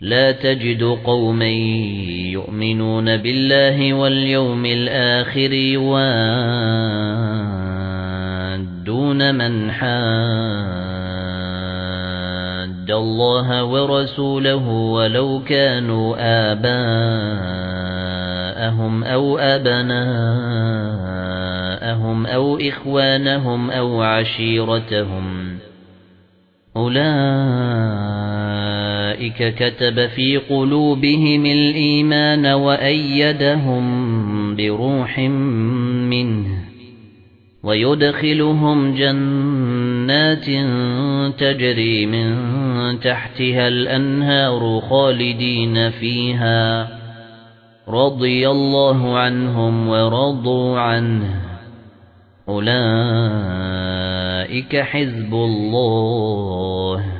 لا تجد قوما يؤمنون بالله واليوم الآخر يوادون من حاد الله ورسوله ولو كانوا آباءهم أو أبناءهم أو إخوانهم أو عشيرتهم أولئك كتب في قلوبهم الإيمان وأيدهم بروح منه ويدخلهم جنات تجري من تحتها الأنهار خالدين فيها رضي الله عنهم ورضوا عنه أولئك حزب الله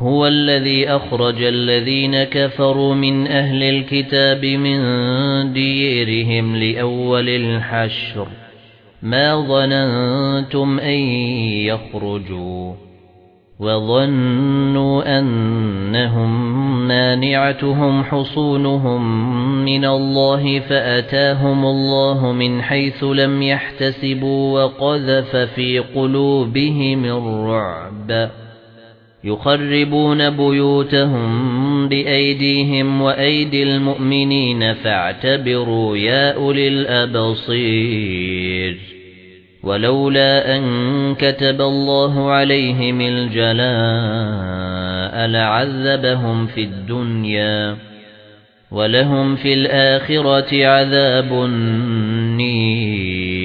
هو الذي أخرج الذين كفروا من أهل الكتاب من ديرهم لأول الحشر. ما ظننتم أن يخرجوا وظنوا أنهم مانعتهم حصونهم من الله فأتاهم الله من حيث لم يحتسبوا وقذف في قلوبهم الرعب. يخربون بيوتهم بأيديهم وأيدي المؤمنين فاعتبروا يا أولي الأبصير. ولولا أن كتب الله عليهم الجلاء لعذبهم في الدنيا ولهم في الآخرة عذاب النير.